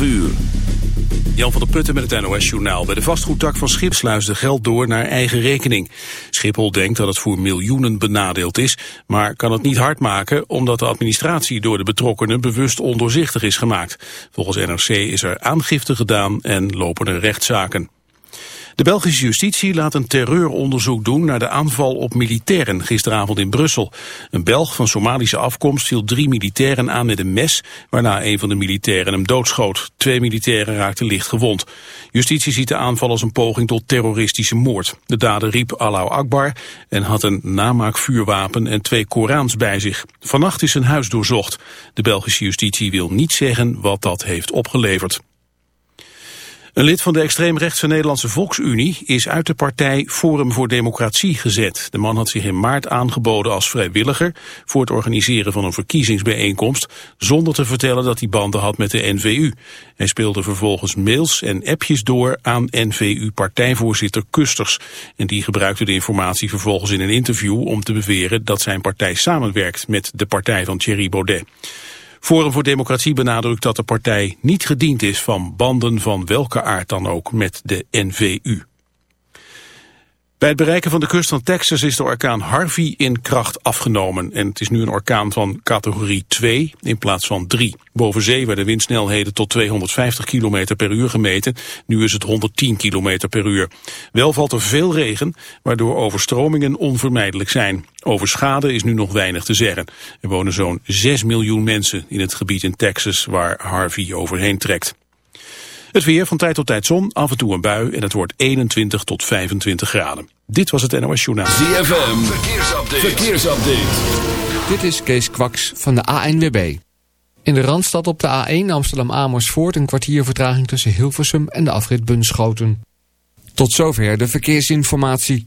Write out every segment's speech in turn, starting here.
12 uur. Jan van der Putten met het NOS-journaal. Bij de vastgoedtak van Schip sluisde geld door naar eigen rekening. Schiphol denkt dat het voor miljoenen benadeeld is, maar kan het niet hard maken omdat de administratie door de betrokkenen bewust ondoorzichtig is gemaakt. Volgens NRC is er aangifte gedaan en lopen er rechtszaken. De Belgische justitie laat een terreuronderzoek doen naar de aanval op militairen gisteravond in Brussel. Een Belg van Somalische afkomst viel drie militairen aan met een mes, waarna een van de militairen hem doodschoot. Twee militairen raakten licht gewond. Justitie ziet de aanval als een poging tot terroristische moord. De dader riep Allahu Akbar en had een namaakvuurwapen en twee Korans bij zich. Vannacht is zijn huis doorzocht. De Belgische justitie wil niet zeggen wat dat heeft opgeleverd. Een lid van de extreemrechtse Nederlandse Volksunie is uit de partij Forum voor Democratie gezet. De man had zich in maart aangeboden als vrijwilliger voor het organiseren van een verkiezingsbijeenkomst, zonder te vertellen dat hij banden had met de NVU. Hij speelde vervolgens mails en appjes door aan NVU-partijvoorzitter Kusters. En die gebruikte de informatie vervolgens in een interview om te beweren dat zijn partij samenwerkt met de partij van Thierry Baudet. Forum voor Democratie benadrukt dat de partij niet gediend is van banden van welke aard dan ook met de NVU. Bij het bereiken van de kust van Texas is de orkaan Harvey in kracht afgenomen. En het is nu een orkaan van categorie 2 in plaats van 3. Boven zee werden windsnelheden tot 250 km per uur gemeten. Nu is het 110 km per uur. Wel valt er veel regen, waardoor overstromingen onvermijdelijk zijn. Over schade is nu nog weinig te zeggen. Er wonen zo'n 6 miljoen mensen in het gebied in Texas waar Harvey overheen trekt. Het weer van tijd tot tijd zon, af en toe een bui en het wordt 21 tot 25 graden. Dit was het NOS Journaal. ZFM, verkeersupdate. verkeersupdate. Dit is Kees Kwaks van de ANWB. In de Randstad op de A1 Amsterdam-Amersfoort een kwartier vertraging tussen Hilversum en de afrit Bunschoten. Tot zover de verkeersinformatie.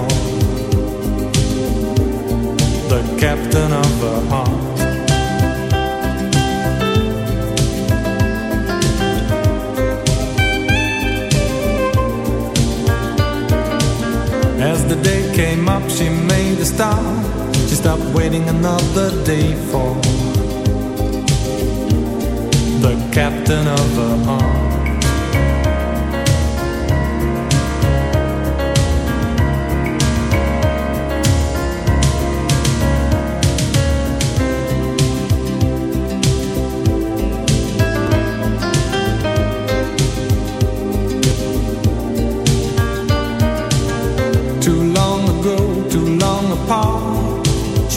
Stopped waiting another day for the captain of the heart.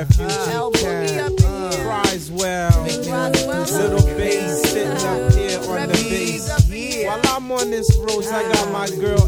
refuge uh, camp. Uh, Criswell, little bass sitting up here on the bass. While I'm on this road, I got my girl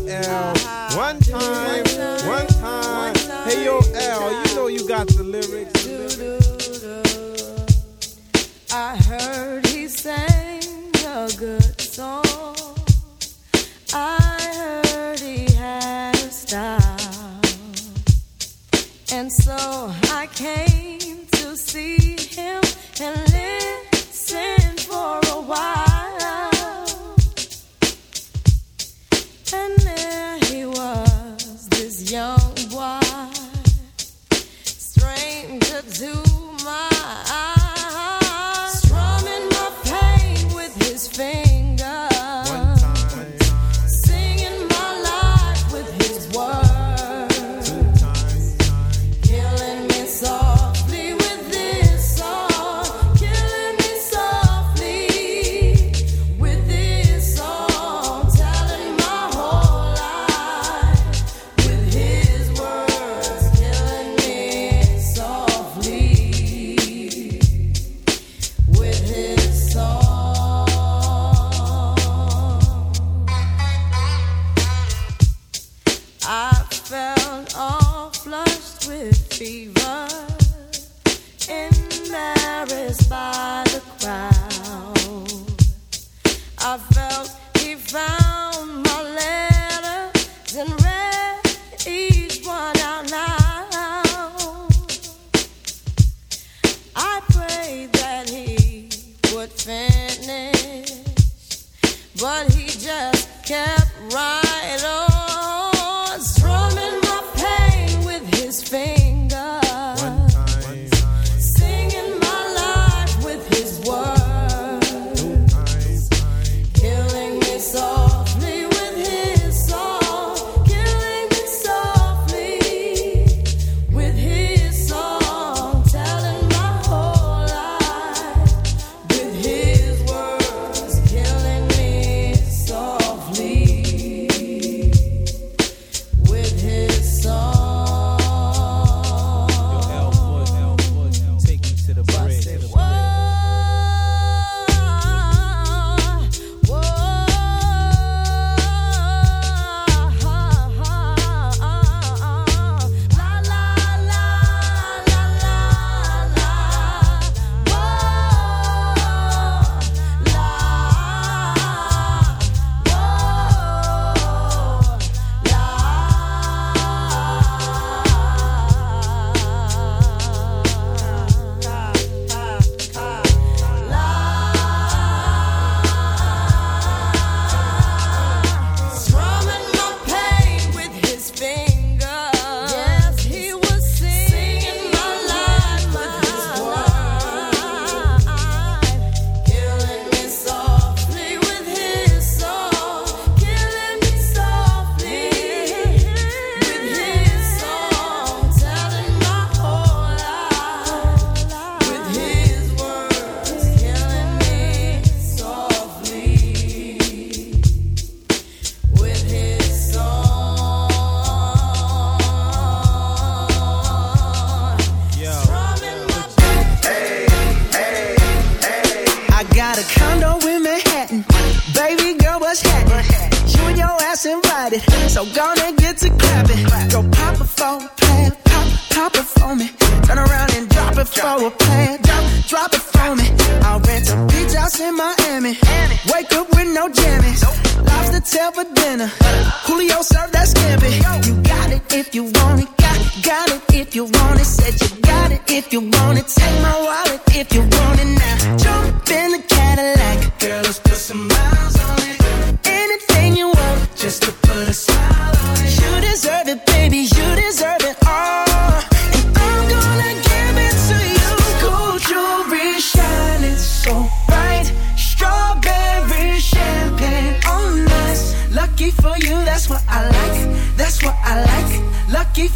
heart.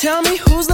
Tell me who's the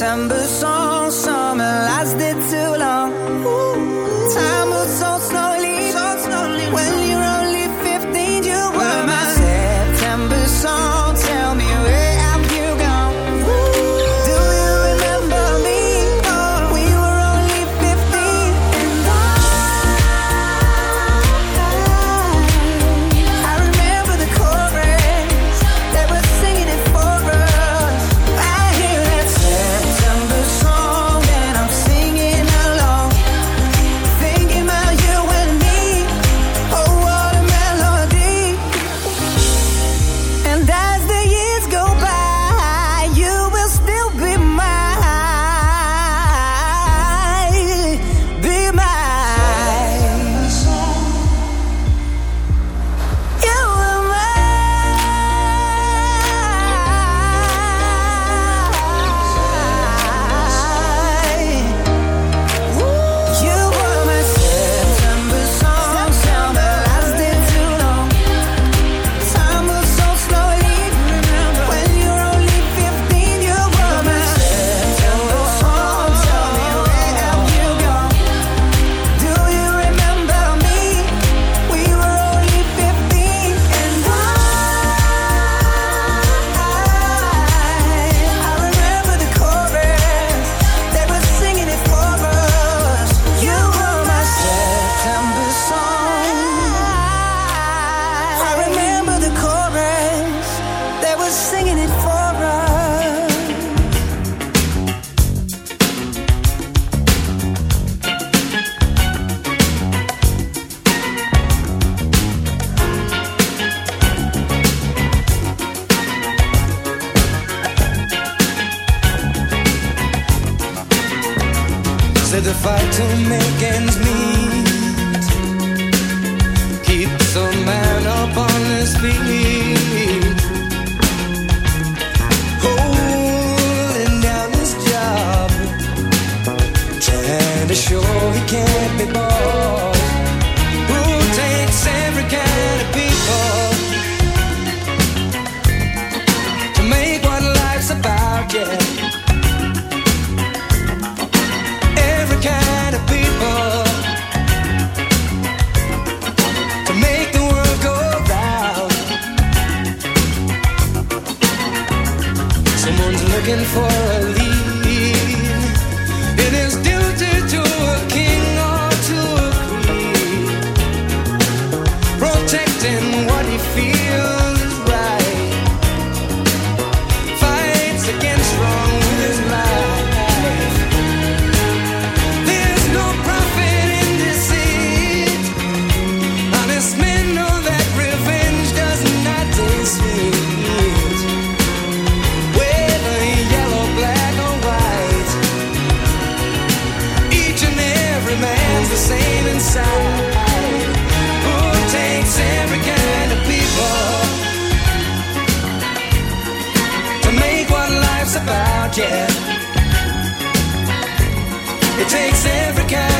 December song. Yeah. It takes every kind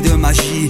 de magie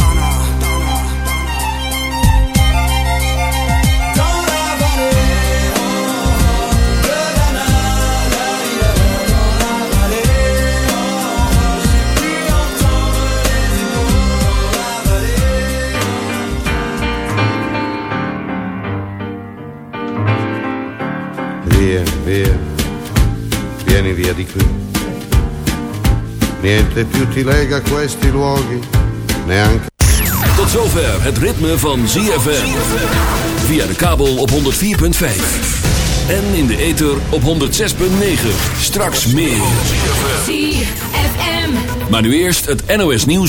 Via, via, vieni via di qui. Niente più ti lega questi luoghi, neanche. Tot zover het ritme van ZFM. Via de kabel op 104.5. En in de ether op 106.9. Straks meer. ZFM. Maar nu eerst het NOS nieuws.